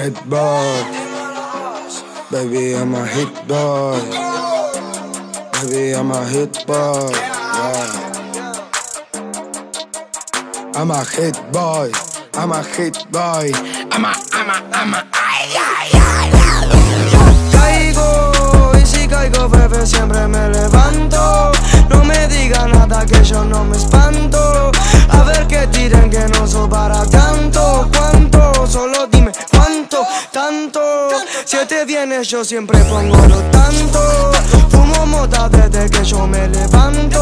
hit boy. Baby, I'm a hit boy. Baby, I'm a hit boy. Yeah. I'm a hit boy. I'm a hit boy. I'm a, I'm a, I'm a. Si te vienes, yo siempre pongo lo tanto. Fumo mota desde que yo me levanto.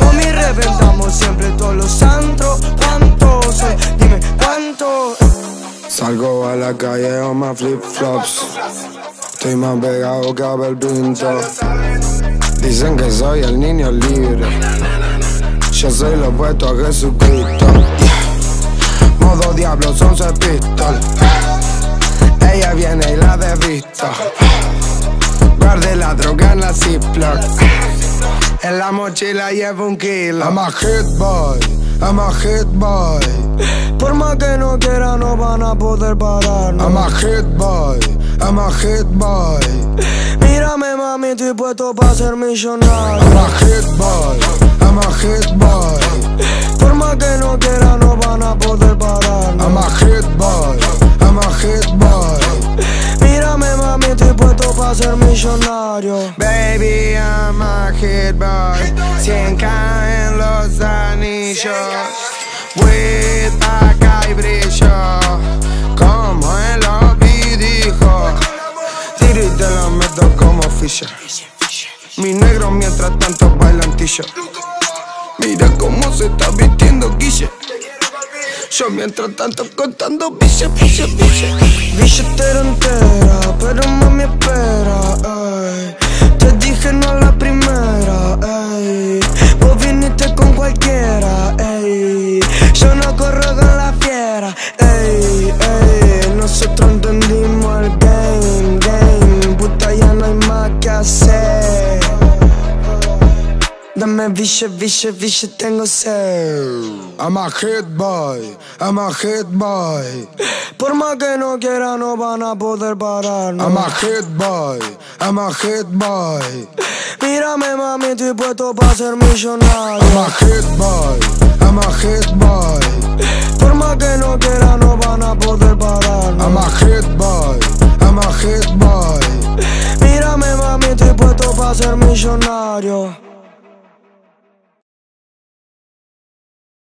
O mi reventamos siempre todos los santos. ¿Cuánto? Soy? Dime cuánto. Salgo a la calle con más flip flops. Estoy más pegado que Abel Pinto. Dicen que soy el niño libre. Yo soy lo opuesto a Jesucristo. Modo diablo, son pistol. Ella viene y la desvista. Guarde la droga en la Ziploc. En la mochila llevo un kilo. I'm a hit boy, I'm a hit boy. Por más que no quiera, no van a poder pararnos. I'm a hit boy, I'm a hit boy. Mírame, mami, estoy puesto para ser millonario. I'm a hit boy, I'm a hit boy. Por más que no quiera, para ser millonario. Baby, I'm a hit boy. 100 en los anillos. With acá y brillo. Como el lobby dijo. Tiro y te lo meto como Fisher. Mi negro mientras tanto bailantillo. Mira cómo se está vistiendo Guille. Yo mientras tanto contando biche, biche, biche. Billetera entera, pero mami espera, ey. Te dije no a la primera, ey. Vos viniste con cualquiera, ey. Yo no Dame biche, biche, biche, tengo sed. I'm a hit boy, I'm a hit boy. Por más que no quiera, no van a poder pararnos. I'm a hit boy, I'm a hit boy. Mírame, mami, estoy puesto para ser millonario. I'm a hit boy, I'm a hit boy. Por más que no quiera, no van a poder pararnos. I'm a hit boy, I'm a hit boy. Mírame, mami, estoy puesto para ser millonario.